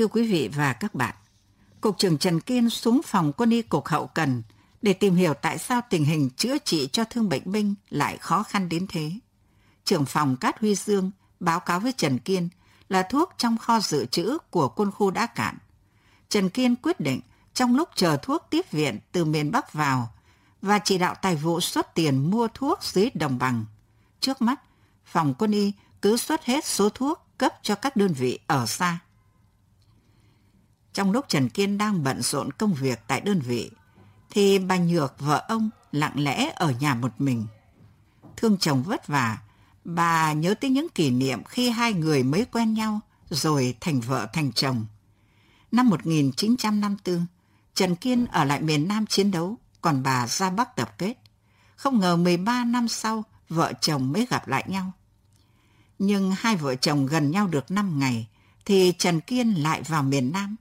Thưa quý vị và các bạn, Cục trưởng Trần Kiên xuống phòng quân y Cục Hậu Cần để tìm hiểu tại sao tình hình chữa trị cho thương bệnh binh lại khó khăn đến thế. Trưởng phòng Cát Huy Dương báo cáo với Trần Kiên là thuốc trong kho dự trữ của quân khu đã cạn. Trần Kiên quyết định trong lúc chờ thuốc tiếp viện từ miền Bắc vào và chỉ đạo tài vụ xuất tiền mua thuốc dưới đồng bằng. Trước mắt, phòng quân y cứ xuất hết số thuốc cấp cho các đơn vị ở xa. Trong lúc Trần Kiên đang bận rộn công việc tại đơn vị, thì bà Nhược vợ ông lặng lẽ ở nhà một mình. Thương chồng vất vả, bà nhớ tới những kỷ niệm khi hai người mới quen nhau rồi thành vợ thành chồng. Năm 1954, Trần Kiên ở lại miền Nam chiến đấu, còn bà ra Bắc tập kết. Không ngờ 13 năm sau, vợ chồng mới gặp lại nhau. Nhưng hai vợ chồng gần nhau được 5 ngày, thì Trần Kiên lại vào miền Nam.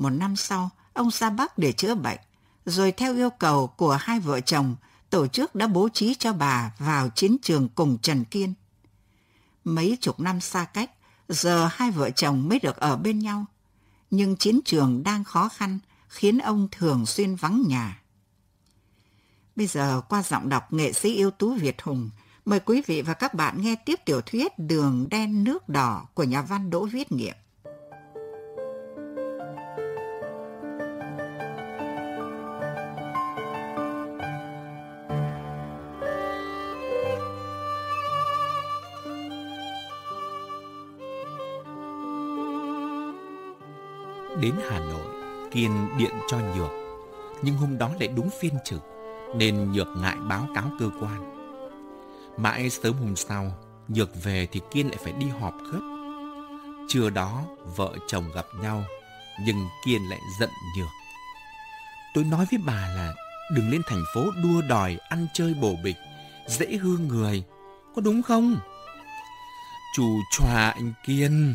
Một năm sau, ông ra Bắc để chữa bệnh, rồi theo yêu cầu của hai vợ chồng, tổ chức đã bố trí cho bà vào chiến trường cùng Trần Kiên. Mấy chục năm xa cách, giờ hai vợ chồng mới được ở bên nhau. Nhưng chiến trường đang khó khăn, khiến ông thường xuyên vắng nhà. Bây giờ qua giọng đọc nghệ sĩ ưu tú Việt Hùng, mời quý vị và các bạn nghe tiếp tiểu thuyết Đường đen nước đỏ của nhà văn Đỗ Viết Nghiệm. Đến Hà Nội, Kiên điện cho Nhược, nhưng hôm đó lại đúng phiên trực, nên Nhược ngại báo cáo cơ quan. Mãi sớm hôm sau, Nhược về thì Kiên lại phải đi họp gấp. Trưa đó, vợ chồng gặp nhau, nhưng Kiên lại giận Nhược. Tôi nói với bà là đừng lên thành phố đua đòi ăn chơi bổ bịch, dễ hư người, có đúng không? Chủ tròa anh Kiên.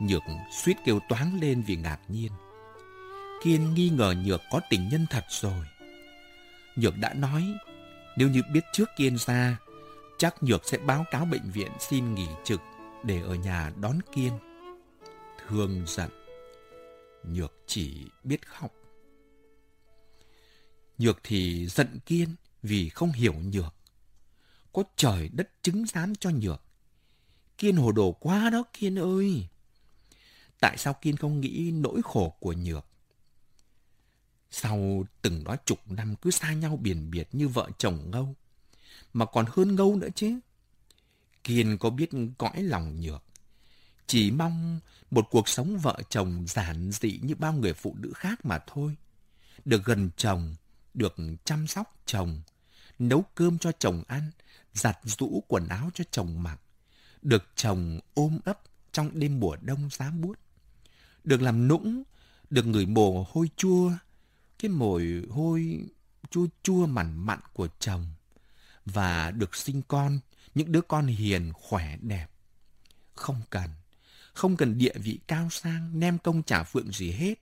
Nhược suýt kêu toáng lên vì ngạc nhiên. Kiên nghi ngờ Nhược có tình nhân thật rồi. Nhược đã nói, nếu như biết trước Kiên ra, chắc Nhược sẽ báo cáo bệnh viện xin nghỉ trực để ở nhà đón Kiên. Thương giận, Nhược chỉ biết khóc. Nhược thì giận Kiên vì không hiểu Nhược. Có trời đất chứng giám cho Nhược. Kiên hồ đồ quá đó Kiên ơi. Tại sao Kiên không nghĩ nỗi khổ của Nhược? Sau từng đó chục năm cứ xa nhau biển biệt như vợ chồng ngâu. Mà còn hơn ngâu nữa chứ. Kiên có biết cõi lòng Nhược. Chỉ mong một cuộc sống vợ chồng giản dị như bao người phụ nữ khác mà thôi. Được gần chồng, được chăm sóc chồng, nấu cơm cho chồng ăn, giặt rũ quần áo cho chồng mặc, được chồng ôm ấp trong đêm mùa đông giá buốt được làm nũng, được ngửi mồ hôi chua, cái mồi hôi chua chua mặn mặn của chồng và được sinh con, những đứa con hiền, khỏe, đẹp. Không cần, không cần địa vị cao sang, nem công trả phượng gì hết.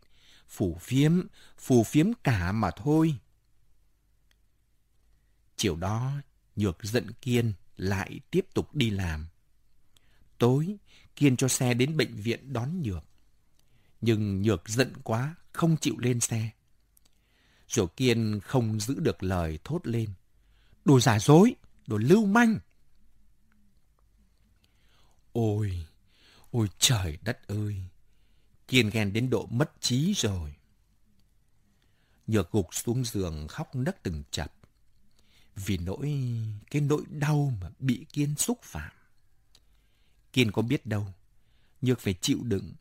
Phủ phiếm, phủ phiếm cả mà thôi. Chiều đó, Nhược giận Kiên lại tiếp tục đi làm. Tối, Kiên cho xe đến bệnh viện đón Nhược nhưng Nhược giận quá, không chịu lên xe. Rồi Kiên không giữ được lời thốt lên. Đồ giả dối, đồ lưu manh. Ôi, ôi trời đất ơi! Kiên ghen đến độ mất trí rồi. Nhược gục xuống giường khóc nấc từng chập. Vì nỗi, cái nỗi đau mà bị Kiên xúc phạm. Kiên có biết đâu, Nhược phải chịu đựng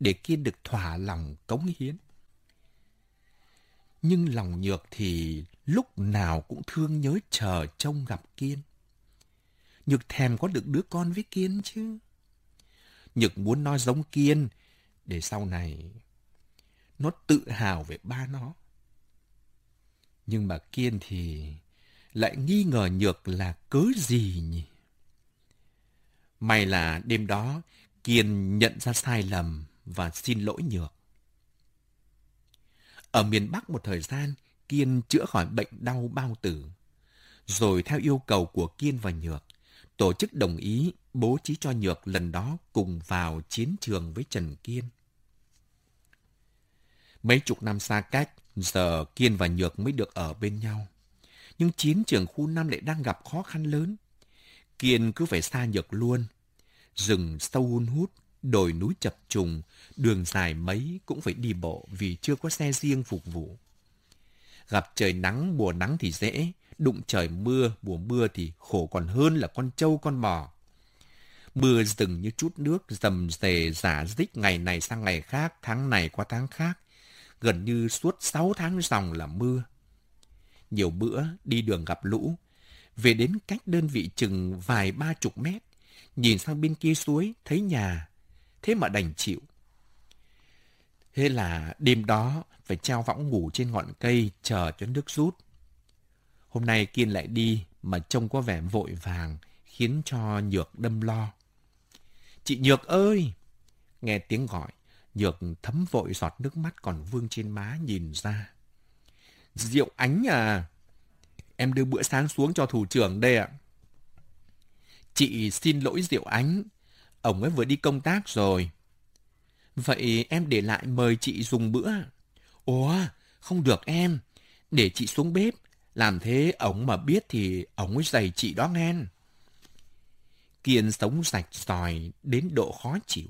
để Kiên được thỏa lòng cống hiến. Nhưng lòng Nhược thì lúc nào cũng thương nhớ chờ trông gặp Kiên. Nhược thèm có được đứa con với Kiên chứ. Nhược muốn nó giống Kiên để sau này nó tự hào về ba nó. Nhưng mà Kiên thì lại nghi ngờ Nhược là cớ gì nhỉ? May là đêm đó Kiên nhận ra sai lầm và xin lỗi Nhược. Ở miền Bắc một thời gian, Kiên chữa khỏi bệnh đau bao tử. Rồi theo yêu cầu của Kiên và Nhược, tổ chức đồng ý bố trí cho Nhược lần đó cùng vào chiến trường với Trần Kiên. Mấy chục năm xa cách, giờ Kiên và Nhược mới được ở bên nhau. Nhưng chiến trường khu năm lại đang gặp khó khăn lớn. Kiên cứ phải xa Nhược luôn. Rừng sâu hun hút, đồi núi chập trùng, đường dài mấy cũng phải đi bộ vì chưa có xe riêng phục vụ. Gặp trời nắng, mùa nắng thì dễ, đụng trời mưa, mùa mưa thì khổ còn hơn là con trâu con bò. Mưa dừng như chút nước, dầm dề giả dích ngày này sang ngày khác, tháng này qua tháng khác. Gần như suốt sáu tháng dòng là mưa. Nhiều bữa đi đường gặp lũ, về đến cách đơn vị chừng vài ba chục mét, nhìn sang bên kia suối, thấy nhà, thế mà đành chịu. Thế là đêm đó phải treo võng ngủ trên ngọn cây chờ cho nước rút. Hôm nay Kiên lại đi mà trông có vẻ vội vàng, khiến cho Nhược đâm lo. Chị Nhược ơi! Nghe tiếng gọi, Nhược thấm vội giọt nước mắt còn vương trên má nhìn ra. Diệu Ánh à! Em đưa bữa sáng xuống cho thủ trưởng đây ạ. Chị xin lỗi Diệu Ánh. Ông ấy vừa đi công tác rồi. Vậy em để lại mời chị dùng bữa. À? Ủa, không được em. Để chị xuống bếp. Làm thế ổng mà biết thì ổng ấy giày chị đó ngan. Kiên sống rạch sòi đến độ khó chịu.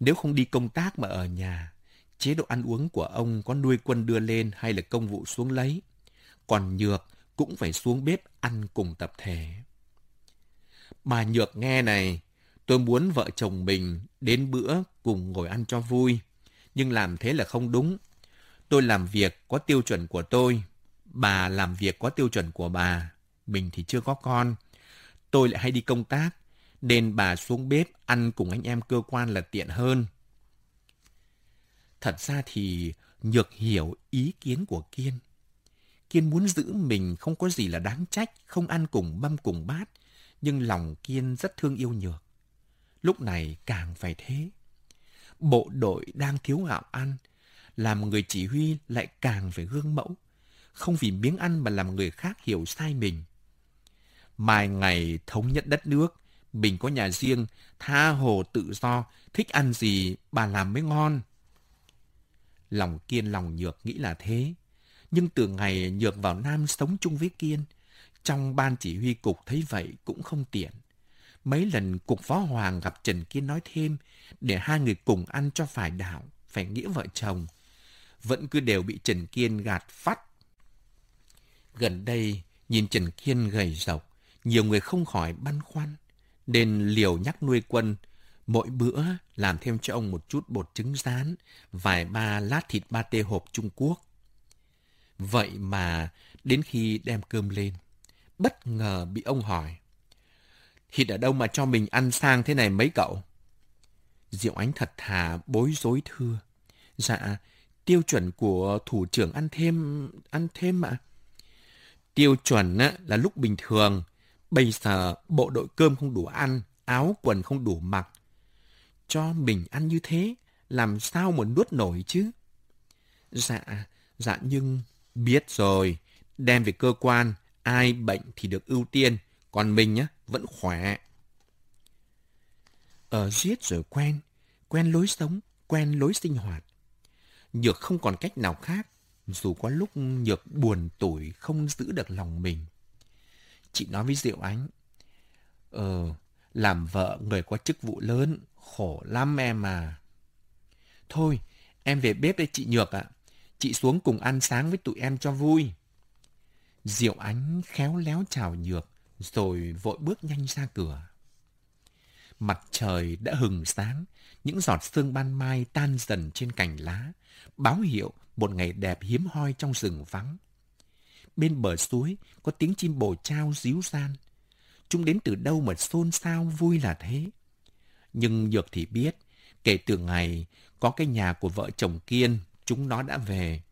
Nếu không đi công tác mà ở nhà, chế độ ăn uống của ông có nuôi quân đưa lên hay là công vụ xuống lấy. Còn Nhược cũng phải xuống bếp ăn cùng tập thể. Bà Nhược nghe này, tôi muốn vợ chồng mình đến bữa cùng ngồi ăn cho vui. Nhưng làm thế là không đúng. Tôi làm việc có tiêu chuẩn của tôi, bà làm việc có tiêu chuẩn của bà. Mình thì chưa có con. Tôi lại hay đi công tác, nên bà xuống bếp ăn cùng anh em cơ quan là tiện hơn. Thật ra thì Nhược hiểu ý kiến của Kiên. Kiên muốn giữ mình không có gì là đáng trách, không ăn cùng mâm cùng bát, nhưng lòng Kiên rất thương yêu Nhược. Lúc này càng phải thế. Bộ đội đang thiếu gạo ăn, làm người chỉ huy lại càng phải gương mẫu, không vì miếng ăn mà làm người khác hiểu sai mình. Mai ngày thống nhất đất nước, mình có nhà riêng, tha hồ tự do, thích ăn gì bà làm mới ngon. Lòng Kiên lòng Nhược nghĩ là thế. Nhưng từ ngày Nhược vào Nam sống chung với Kiên, trong ban chỉ huy cục thấy vậy cũng không tiện. Mấy lần cục phó hoàng gặp Trần Kiên nói thêm để hai người cùng ăn cho phải đạo, phải nghĩa vợ chồng. Vẫn cứ đều bị Trần Kiên gạt phát. Gần đây, nhìn Trần Kiên gầy rộc, nhiều người không khỏi băn khoăn, nên liều nhắc nuôi quân, mỗi bữa làm thêm cho ông một chút bột trứng rán, vài ba lát thịt ba tê hộp Trung Quốc. Vậy mà đến khi đem cơm lên, bất ngờ bị ông hỏi. Thịt ở đâu mà cho mình ăn sang thế này mấy cậu? Diệu Ánh thật thà bối rối thưa. Dạ, tiêu chuẩn của thủ trưởng ăn thêm, ăn thêm mà. Tiêu chuẩn là lúc bình thường, bây giờ bộ đội cơm không đủ ăn, áo quần không đủ mặc. Cho mình ăn như thế, làm sao mà nuốt nổi chứ? Dạ, dạ nhưng biết rồi, đem về cơ quan, ai bệnh thì được ưu tiên, còn mình nhá, vẫn khỏe. Ở giết rồi quen, quen lối sống, quen lối sinh hoạt. Nhược không còn cách nào khác, dù có lúc Nhược buồn tủi không giữ được lòng mình. Chị nói với Diệu Ánh, Ờ, làm vợ người có chức vụ lớn, khổ lắm em à. Thôi, em về bếp đây chị Nhược ạ. Chị xuống cùng ăn sáng với tụi em cho vui. Diệu Ánh khéo léo chào Nhược, rồi vội bước nhanh ra cửa. Mặt trời đã hừng sáng, những giọt sương ban mai tan dần trên cành lá, báo hiệu một ngày đẹp hiếm hoi trong rừng vắng. Bên bờ suối có tiếng chim bồ trao díu gian. Chúng đến từ đâu mà xôn xao vui là thế. Nhưng Nhược thì biết, kể từ ngày có cái nhà của vợ chồng Kiên, chúng nó đã về.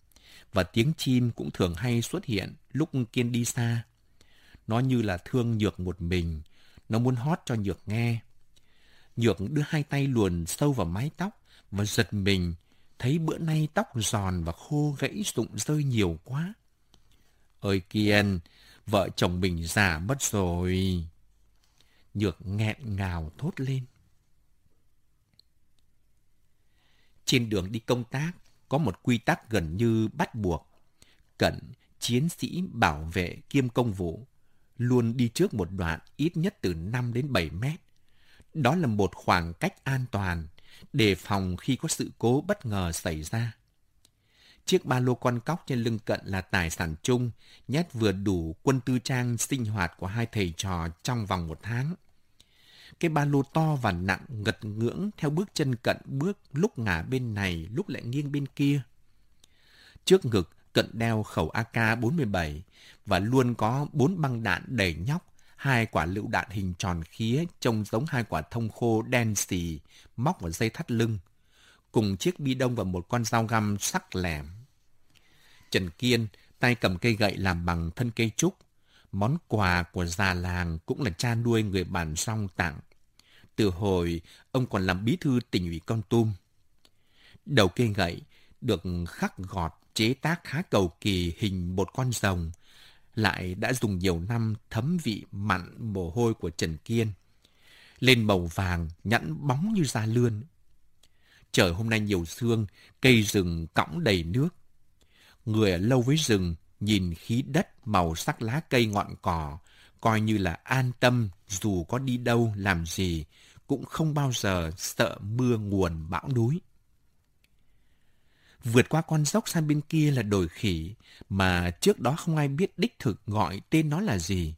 Và tiếng chim cũng thường hay xuất hiện lúc Kiên đi xa. Nó như là thương Nhược một mình, nó muốn hót cho Nhược nghe. Nhược đưa hai tay luồn sâu vào mái tóc và giật mình, thấy bữa nay tóc giòn và khô gãy rụng rơi nhiều quá. Ơi Kiên, vợ chồng mình già mất rồi. Nhược nghẹn ngào thốt lên. Trên đường đi công tác, có một quy tắc gần như bắt buộc. Cận, chiến sĩ bảo vệ kiêm công vụ, luôn đi trước một đoạn ít nhất từ 5 đến 7 mét. Đó là một khoảng cách an toàn, đề phòng khi có sự cố bất ngờ xảy ra. Chiếc ba lô con cóc trên lưng cận là tài sản chung, nhét vừa đủ quân tư trang sinh hoạt của hai thầy trò trong vòng một tháng. Cái ba lô to và nặng ngật ngưỡng theo bước chân cận bước lúc ngả bên này, lúc lại nghiêng bên kia. Trước ngực, cận đeo khẩu AK-47 và luôn có bốn băng đạn đầy nhóc, hai quả lựu đạn hình tròn khía trông giống hai quả thông khô đen xì móc vào dây thắt lưng, cùng chiếc bi đông và một con dao găm sắc lẻm. Trần Kiên tay cầm cây gậy làm bằng thân cây trúc, món quà của già làng cũng là cha nuôi người bản song tặng. Từ hồi, ông còn làm bí thư tỉnh ủy Con Tum. Đầu cây gậy được khắc gọt chế tác khá cầu kỳ hình một con rồng, lại đã dùng nhiều năm thấm vị mặn mồ hôi của Trần Kiên. Lên màu vàng, nhẵn bóng như da lươn. Trời hôm nay nhiều sương, cây rừng cõng đầy nước. Người ở lâu với rừng, nhìn khí đất, màu sắc lá cây ngọn cỏ, coi như là an tâm dù có đi đâu làm gì, cũng không bao giờ sợ mưa nguồn bão núi. Vượt qua con dốc sang bên kia là đồi khỉ, mà trước đó không ai biết đích thực gọi tên nó là gì.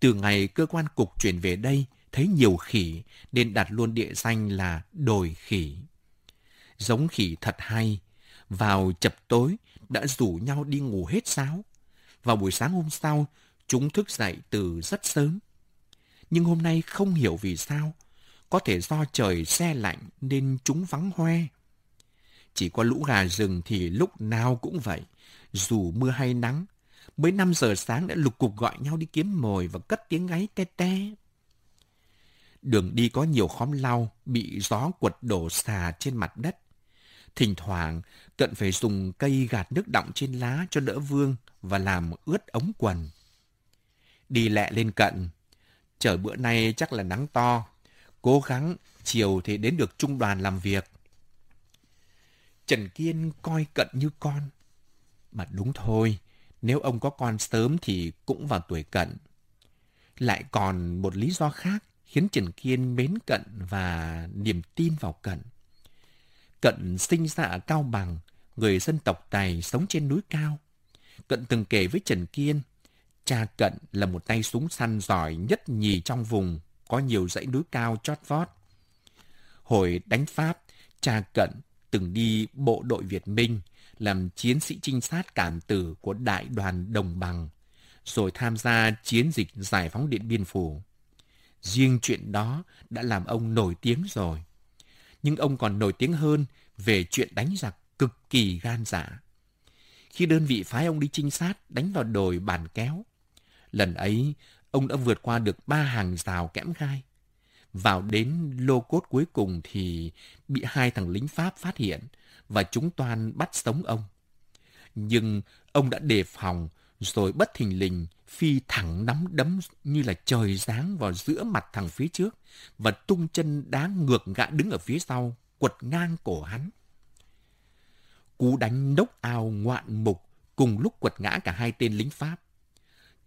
Từ ngày cơ quan cục chuyển về đây, thấy nhiều khỉ, nên đặt luôn địa danh là đồi khỉ. Giống khỉ thật hay, vào chập tối đã rủ nhau đi ngủ hết sáo. Vào buổi sáng hôm sau, chúng thức dậy từ rất sớm. Nhưng hôm nay không hiểu vì sao, có thể do trời xe lạnh nên chúng vắng hoe. Chỉ có lũ gà rừng thì lúc nào cũng vậy, dù mưa hay nắng. Mấy năm giờ sáng đã lục cục gọi nhau đi kiếm mồi và cất tiếng gáy te te. Đường đi có nhiều khóm lau, bị gió quật đổ xà trên mặt đất. Thỉnh thoảng, cận phải dùng cây gạt nước đọng trên lá cho đỡ vương và làm ướt ống quần. Đi lẹ lên cận. Trời bữa nay chắc là nắng to. Cố gắng, chiều thì đến được trung đoàn làm việc. Trần Kiên coi cận như con. Mà đúng thôi, nếu ông có con sớm thì cũng vào tuổi cận. Lại còn một lý do khác khiến Trần Kiên mến cận và niềm tin vào cận. Cận sinh ra ở Cao Bằng, người dân tộc Tài sống trên núi cao. Cận từng kể với Trần Kiên, cha Cận là một tay súng săn giỏi nhất nhì trong vùng, có nhiều dãy núi cao chót vót. Hồi đánh Pháp, cha Cận từng đi bộ đội Việt Minh, làm chiến sĩ trinh sát cảm tử của đại đoàn Đồng Bằng, rồi tham gia chiến dịch giải phóng Điện Biên Phủ. Riêng chuyện đó đã làm ông nổi tiếng rồi. Nhưng ông còn nổi tiếng hơn về chuyện đánh giặc cực kỳ gan dạ. Khi đơn vị phái ông đi trinh sát đánh vào đồi bàn kéo, lần ấy ông đã vượt qua được ba hàng rào kẽm gai. Vào đến lô cốt cuối cùng thì bị hai thằng lính Pháp phát hiện và chúng toàn bắt sống ông. Nhưng ông đã đề phòng rồi bất thình lình phi thẳng nắm đấm như là trời giáng vào giữa mặt thằng phía trước và tung chân đá ngược gã đứng ở phía sau, quật ngang cổ hắn. Cú đánh nốc ao ngoạn mục cùng lúc quật ngã cả hai tên lính Pháp.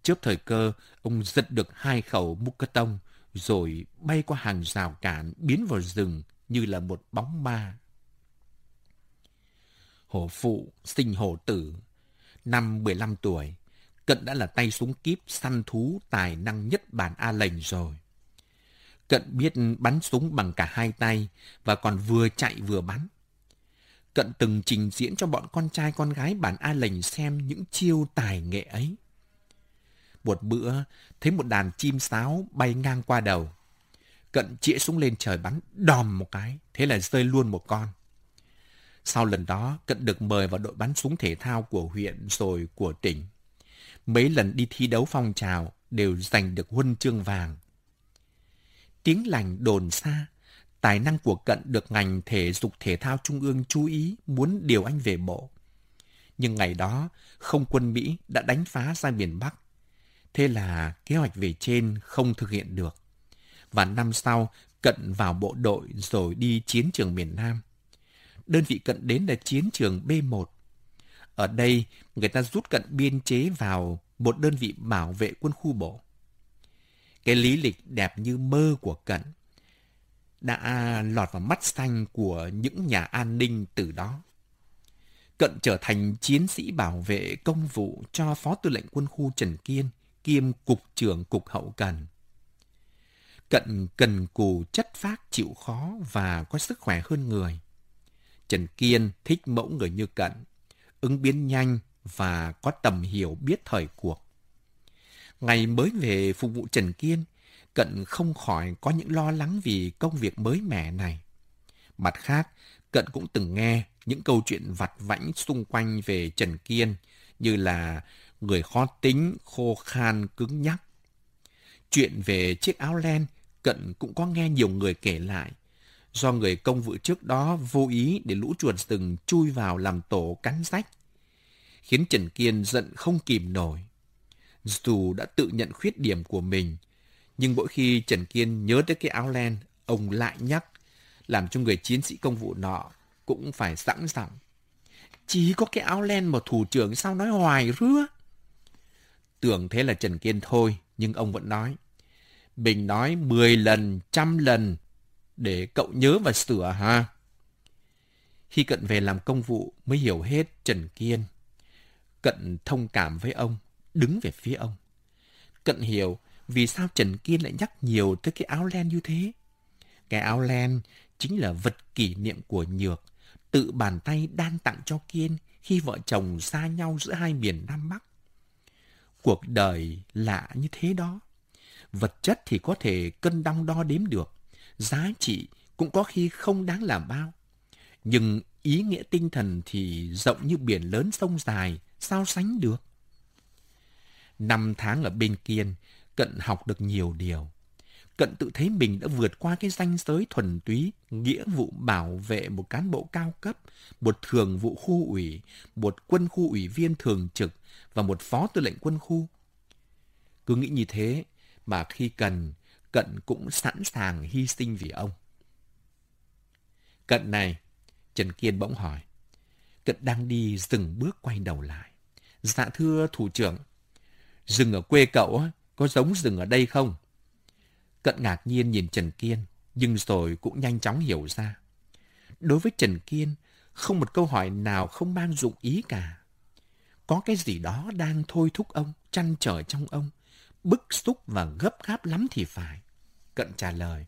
Trước thời cơ, ông giật được hai khẩu múc tông rồi bay qua hàng rào cản biến vào rừng như là một bóng ma. Hổ phụ sinh hổ tử, năm 15 tuổi, Cận đã là tay súng kíp săn thú tài năng nhất bản A lệnh rồi. Cận biết bắn súng bằng cả hai tay và còn vừa chạy vừa bắn. Cận từng trình diễn cho bọn con trai con gái bản A lệnh xem những chiêu tài nghệ ấy. Một bữa, thấy một đàn chim sáo bay ngang qua đầu. Cận chĩa súng lên trời bắn đòm một cái, thế là rơi luôn một con. Sau lần đó, Cận được mời vào đội bắn súng thể thao của huyện rồi của tỉnh. Mấy lần đi thi đấu phong trào đều giành được huân chương vàng. Tiếng lành đồn xa, tài năng của Cận được ngành thể dục thể thao trung ương chú ý muốn điều anh về bộ. Nhưng ngày đó, không quân Mỹ đã đánh phá ra miền Bắc. Thế là kế hoạch về trên không thực hiện được. và năm sau Cận vào bộ đội rồi đi chiến trường miền Nam. Đơn vị Cận đến là chiến trường B1. Ở đây, người ta rút Cận biên chế vào một đơn vị bảo vệ quân khu bộ. Cái lý lịch đẹp như mơ của Cận đã lọt vào mắt xanh của những nhà an ninh từ đó. Cận trở thành chiến sĩ bảo vệ công vụ cho Phó Tư lệnh Quân khu Trần Kiên, kiêm Cục trưởng Cục Hậu Cần. Cận cần cù chất phác chịu khó và có sức khỏe hơn người. Trần Kiên thích mẫu người như Cận, ứng biến nhanh và có tầm hiểu biết thời cuộc. Ngày mới về phục vụ Trần Kiên, Cận không khỏi có những lo lắng vì công việc mới mẻ này. Mặt khác, Cận cũng từng nghe những câu chuyện vặt vãnh xung quanh về Trần Kiên như là người khó tính, khô khan, cứng nhắc. Chuyện về chiếc áo len, Cận cũng có nghe nhiều người kể lại. Do người công vụ trước đó vô ý để lũ chuột rừng chui vào làm tổ cắn rách. Khiến Trần Kiên giận không kìm nổi. Dù đã tự nhận khuyết điểm của mình, nhưng mỗi khi Trần Kiên nhớ tới cái áo len, ông lại nhắc, làm cho người chiến sĩ công vụ nọ cũng phải sẵn sàng. Chỉ có cái áo len mà thủ trưởng sao nói hoài rứa. Tưởng thế là Trần Kiên thôi, nhưng ông vẫn nói. Bình nói 10 lần, trăm lần để cậu nhớ và sửa ha. Khi Cận về làm công vụ mới hiểu hết Trần Kiên. Cận thông cảm với ông, đứng về phía ông. Cận hiểu vì sao Trần Kiên lại nhắc nhiều tới cái áo len như thế. Cái áo len chính là vật kỷ niệm của Nhược, tự bàn tay đan tặng cho Kiên khi vợ chồng xa nhau giữa hai miền Nam Bắc. Cuộc đời lạ như thế đó. Vật chất thì có thể cân đong đo đếm được, giá trị cũng có khi không đáng làm bao. Nhưng ý nghĩa tinh thần thì rộng như biển lớn sông dài, sao sánh được? Năm tháng ở bên Kiên, Cận học được nhiều điều. Cận tự thấy mình đã vượt qua cái danh giới thuần túy, nghĩa vụ bảo vệ một cán bộ cao cấp, một thường vụ khu ủy, một quân khu ủy viên thường trực và một phó tư lệnh quân khu. Cứ nghĩ như thế mà khi cần, Cận cũng sẵn sàng hy sinh vì ông. Cận này, Trần Kiên bỗng hỏi. Cận đang đi dừng bước quay đầu lại. Dạ thưa thủ trưởng, rừng ở quê cậu có giống rừng ở đây không? Cận ngạc nhiên nhìn Trần Kiên, nhưng rồi cũng nhanh chóng hiểu ra. Đối với Trần Kiên, không một câu hỏi nào không mang dụng ý cả. Có cái gì đó đang thôi thúc ông, chăn trở trong ông, bức xúc và gấp gáp lắm thì phải. Cận trả lời,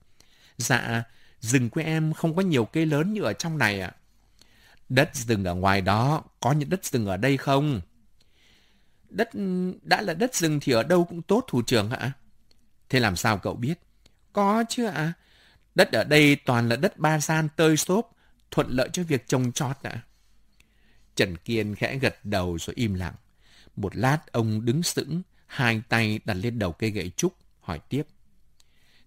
dạ, rừng quê em không có nhiều cây lớn như ở trong này ạ. Đất rừng ở ngoài đó, có những đất rừng ở đây không? Đất đã là đất rừng thì ở đâu cũng tốt thủ trưởng ạ. Thế làm sao cậu biết? Có chứ ạ. Đất ở đây toàn là đất ba gian tơi xốp, thuận lợi cho việc trồng trọt ạ. Trần Kiên khẽ gật đầu rồi im lặng. Một lát ông đứng sững, hai tay đặt lên đầu cây gậy trúc, hỏi tiếp.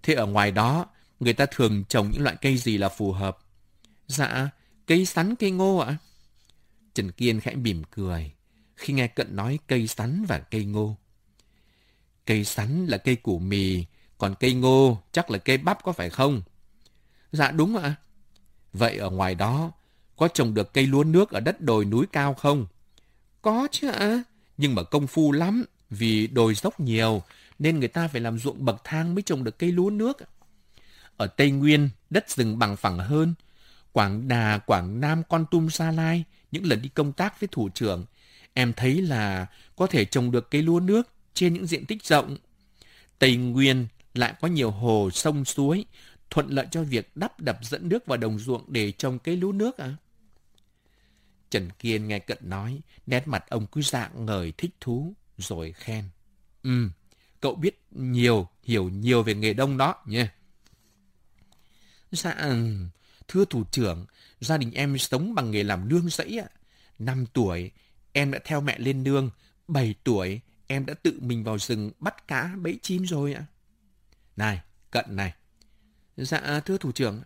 Thế ở ngoài đó, người ta thường trồng những loại cây gì là phù hợp? Dạ, cây sắn cây ngô ạ. Trần Kiên khẽ mỉm cười khi nghe Cận nói cây sắn và cây ngô. Cây sắn là cây củ mì, còn cây ngô chắc là cây bắp có phải không? Dạ đúng ạ. Vậy ở ngoài đó có trồng được cây lúa nước ở đất đồi núi cao không? Có chứ ạ. Nhưng mà công phu lắm vì đồi dốc nhiều nên người ta phải làm ruộng bậc thang mới trồng được cây lúa nước. Ở Tây Nguyên, đất rừng bằng phẳng hơn. Quảng Đà, Quảng Nam, Con Tum, Sa Lai, những lần đi công tác với thủ trưởng, em thấy là có thể trồng được cây lúa nước trên những diện tích rộng. Tây Nguyên lại có nhiều hồ, sông, suối, thuận lợi cho việc đắp đập dẫn nước vào đồng ruộng để trồng cây lúa nước à? Trần Kiên nghe Cận nói, nét mặt ông cứ dạng ngời thích thú, rồi khen. Ừ, cậu biết nhiều, hiểu nhiều về nghề đông đó nha. Dạ, thưa thủ trưởng, gia đình em sống bằng nghề làm nương rẫy ạ. Năm tuổi, em đã theo mẹ lên nương. Bảy tuổi, em đã tự mình vào rừng bắt cá bẫy chim rồi ạ. Này, cận này. Dạ, thưa thủ trưởng.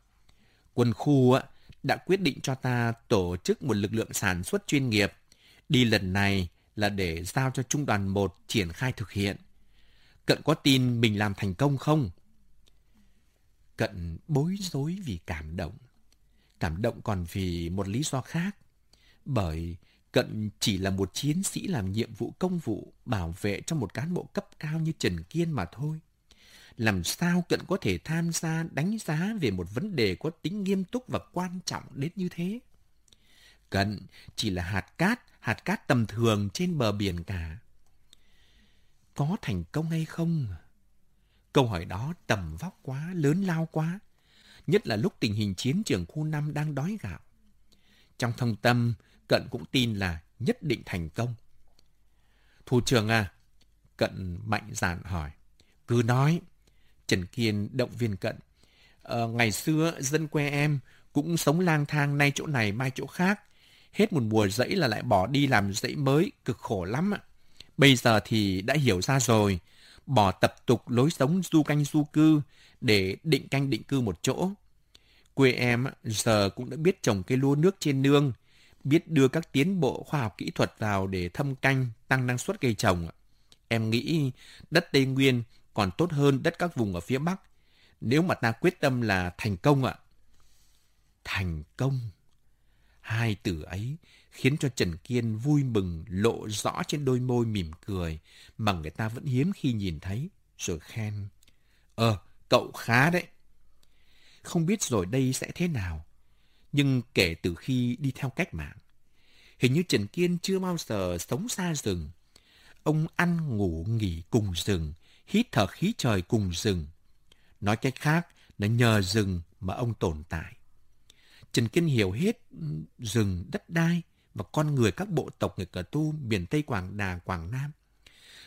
Quân khu ạ đã quyết định cho ta tổ chức một lực lượng sản xuất chuyên nghiệp. Đi lần này là để giao cho trung đoàn 1 triển khai thực hiện. Cận có tin mình làm thành công không? Cận bối rối vì cảm động. Cảm động còn vì một lý do khác. Bởi Cận chỉ là một chiến sĩ làm nhiệm vụ công vụ bảo vệ cho một cán bộ cấp cao như Trần Kiên mà thôi. Làm sao Cận có thể tham gia đánh giá về một vấn đề có tính nghiêm túc và quan trọng đến như thế? Cận chỉ là hạt cát, hạt cát tầm thường trên bờ biển cả. Có thành công hay không? Câu hỏi đó tầm vóc quá, lớn lao quá. Nhất là lúc tình hình chiến trường khu 5 đang đói gạo. Trong thông tâm, Cận cũng tin là nhất định thành công. Thủ trưởng à, Cận mạnh dạn hỏi. Cứ nói. Trần Kiên động viên Cận. Ờ, ngày xưa dân quê em cũng sống lang thang nay chỗ này mai chỗ khác. Hết một mùa dẫy là lại bỏ đi làm dẫy mới, cực khổ lắm ạ. Bây giờ thì đã hiểu ra rồi, bỏ tập tục lối sống du canh du cư để định canh định cư một chỗ. Quê em giờ cũng đã biết trồng cây lúa nước trên nương, biết đưa các tiến bộ khoa học kỹ thuật vào để thâm canh, tăng năng suất cây trồng. Em nghĩ đất Tây Nguyên còn tốt hơn đất các vùng ở phía Bắc, nếu mà ta quyết tâm là thành công ạ. Thành công. Hai từ ấy khiến cho Trần Kiên vui mừng lộ rõ trên đôi môi mỉm cười mà người ta vẫn hiếm khi nhìn thấy, rồi khen. Ờ, cậu khá đấy. Không biết rồi đây sẽ thế nào, nhưng kể từ khi đi theo cách mạng, hình như Trần Kiên chưa bao giờ sống xa rừng. Ông ăn ngủ nghỉ cùng rừng, hít thở khí trời cùng rừng. Nói cách khác là nhờ rừng mà ông tồn tại. Trần Kiên hiểu hết rừng, đất đai và con người các bộ tộc người Cờ Tu, miền Tây Quảng Đà, Quảng Nam.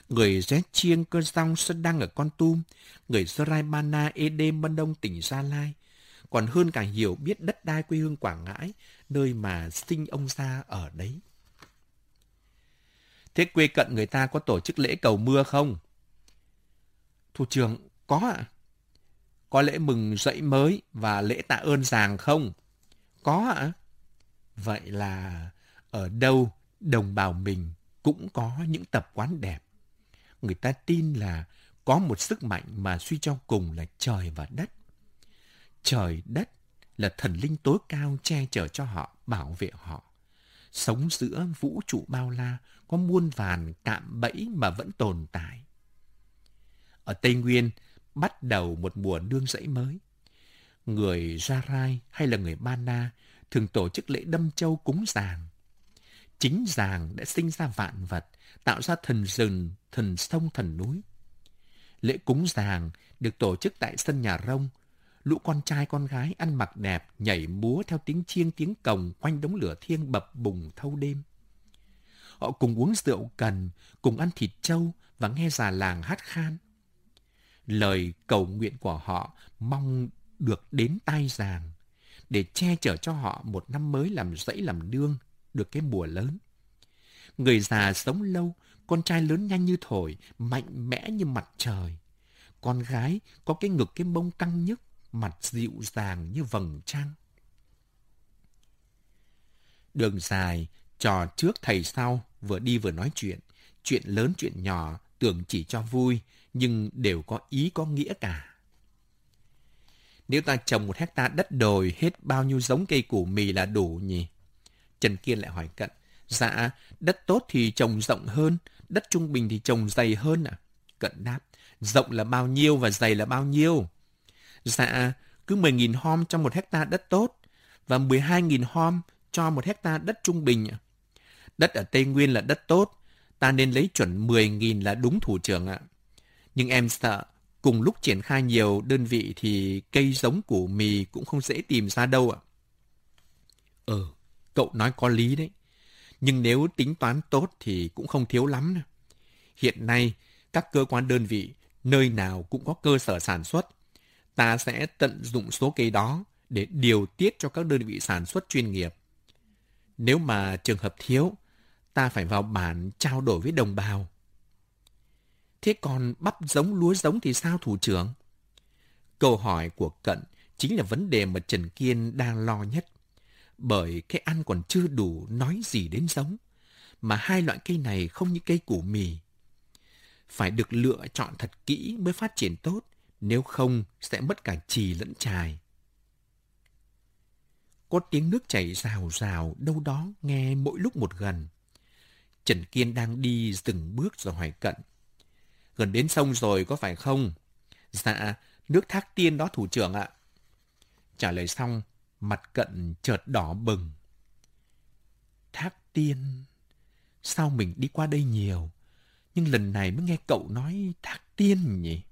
Người Rét Chiêng, Cơ Dòng, Sơn Đăng ở Con Tum, người Sơ Rai Bana, Ede, Mân Đông, tỉnh Gia Lai. Còn hơn cả hiểu biết đất đai quê hương Quảng Ngãi, nơi mà sinh ông ra ở đấy. Thế quê cận người ta có tổ chức lễ cầu mưa không? Thủ trưởng, có ạ. À? Có lễ mừng dậy mới và lễ tạ ơn giàng không? Có ạ. À? Vậy là ở đâu đồng bào mình cũng có những tập quán đẹp. Người ta tin là có một sức mạnh mà suy cho cùng là trời và đất. Trời đất là thần linh tối cao che chở cho họ, bảo vệ họ. Sống giữa vũ trụ bao la, có muôn vàn cạm bẫy mà vẫn tồn tại. Ở Tây Nguyên, bắt đầu một mùa nương rẫy mới. Người Gia Rai hay là người Ba Na thường tổ chức lễ đâm châu cúng giàng. Chính giàng đã sinh ra vạn vật, tạo ra thần rừng, thần sông, thần núi. Lễ cúng giàng được tổ chức tại sân nhà rông. Lũ con trai con gái ăn mặc đẹp, nhảy múa theo tiếng chiêng tiếng cồng quanh đống lửa thiêng bập bùng thâu đêm. Họ cùng uống rượu cần, cùng ăn thịt trâu và nghe già làng hát khan. Lời cầu nguyện của họ mong được đến tai giàng để che chở cho họ một năm mới làm rẫy làm đương, được cái mùa lớn. Người già sống lâu, con trai lớn nhanh như thổi, mạnh mẽ như mặt trời. Con gái có cái ngực cái bông căng nhức, mặt dịu dàng như vầng trăng. Đường dài, trò trước thầy sau, vừa đi vừa nói chuyện. Chuyện lớn chuyện nhỏ, tưởng chỉ cho vui, nhưng đều có ý có nghĩa cả. Nếu ta trồng một hecta đất đồi hết bao nhiêu giống cây củ mì là đủ nhỉ? Trần Kiên lại hỏi cận. Dạ, đất tốt thì trồng rộng hơn, đất trung bình thì trồng dày hơn à? Cận đáp, rộng là bao nhiêu và dày là bao nhiêu? Dạ, cứ 10.000 hom cho một hecta đất tốt và 12.000 hom cho một hecta đất trung bình. Đất ở Tây Nguyên là đất tốt, ta nên lấy chuẩn 10.000 là đúng thủ trưởng ạ. Nhưng em sợ cùng lúc triển khai nhiều đơn vị thì cây giống củ mì cũng không dễ tìm ra đâu ạ. Ừ, cậu nói có lý đấy. Nhưng nếu tính toán tốt thì cũng không thiếu lắm. Hiện nay, các cơ quan đơn vị nơi nào cũng có cơ sở sản xuất. Ta sẽ tận dụng số cây đó để điều tiết cho các đơn vị sản xuất chuyên nghiệp. Nếu mà trường hợp thiếu, ta phải vào bản trao đổi với đồng bào. Thế còn bắp giống lúa giống thì sao thủ trưởng? Câu hỏi của Cận chính là vấn đề mà Trần Kiên đang lo nhất. Bởi cái ăn còn chưa đủ nói gì đến giống. Mà hai loại cây này không như cây củ mì. Phải được lựa chọn thật kỹ mới phát triển tốt nếu không, sẽ mất cả trì lẫn trài. Có tiếng nước chảy rào rào đâu đó nghe mỗi lúc một gần. Trần Kiên đang đi từng bước rồi hỏi cận. Gần đến sông rồi có phải không? Dạ, nước thác tiên đó thủ trưởng ạ. Trả lời xong, mặt cận chợt đỏ bừng. Thác tiên... Sao mình đi qua đây nhiều, nhưng lần này mới nghe cậu nói thác tiên nhỉ?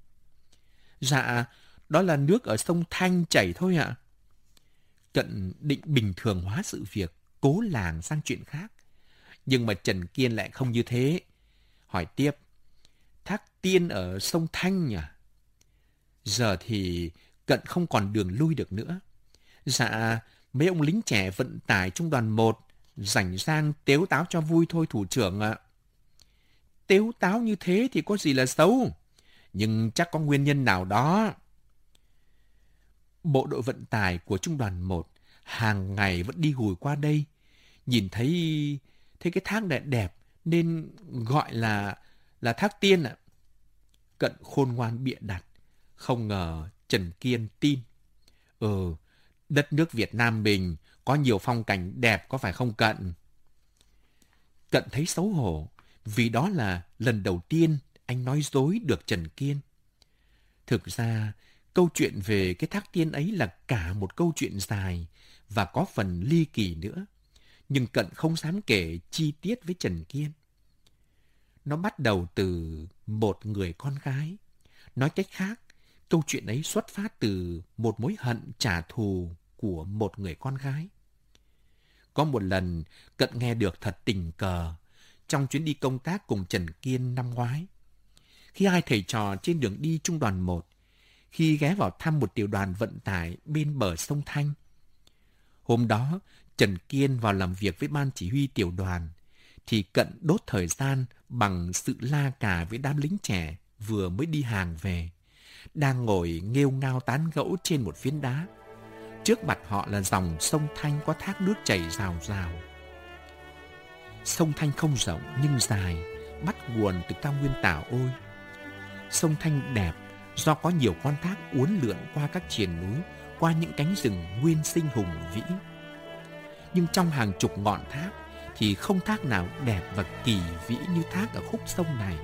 Dạ, đó là nước ở sông Thanh chảy thôi ạ. Cận định bình thường hóa sự việc, cố làng sang chuyện khác. Nhưng mà Trần Kiên lại không như thế. Hỏi tiếp, thác tiên ở sông Thanh nhỉ? Giờ thì Cận không còn đường lui được nữa. Dạ, mấy ông lính trẻ vận tải trung đoàn 1 rảnh rang tếu táo cho vui thôi thủ trưởng ạ. Tếu táo như thế thì có gì là xấu, nhưng chắc có nguyên nhân nào đó. Bộ đội vận tải của trung đoàn 1 hàng ngày vẫn đi gùi qua đây, nhìn thấy thấy cái thác đẹp đẹp nên gọi là là thác tiên ạ. Cận khôn ngoan bịa đặt, không ngờ Trần Kiên tin. Ừ, đất nước Việt Nam mình có nhiều phong cảnh đẹp có phải không Cận? Cận thấy xấu hổ, vì đó là lần đầu tiên anh nói dối được Trần Kiên. Thực ra, câu chuyện về cái thác tiên ấy là cả một câu chuyện dài và có phần ly kỳ nữa. Nhưng Cận không dám kể chi tiết với Trần Kiên. Nó bắt đầu từ một người con gái. Nói cách khác, câu chuyện ấy xuất phát từ một mối hận trả thù của một người con gái. Có một lần, Cận nghe được thật tình cờ trong chuyến đi công tác cùng Trần Kiên năm ngoái. Khi hai thầy trò trên đường đi trung đoàn 1, khi ghé vào thăm một tiểu đoàn vận tải bên bờ sông Thanh. Hôm đó, Trần Kiên vào làm việc với ban chỉ huy tiểu đoàn, thì Cận đốt thời gian bằng sự la cà với đám lính trẻ vừa mới đi hàng về, đang ngồi nghêu ngao tán gẫu trên một phiến đá. Trước mặt họ là dòng sông Thanh có thác nước chảy rào rào. Sông Thanh không rộng nhưng dài, bắt nguồn từ cao nguyên Tảo Ôi. Sông Thanh đẹp do có nhiều con thác uốn lượn qua các triền núi, qua những cánh rừng nguyên sinh hùng vĩ. Nhưng trong hàng chục ngọn thác thì không thác nào đẹp và kỳ vĩ như thác ở khúc sông này.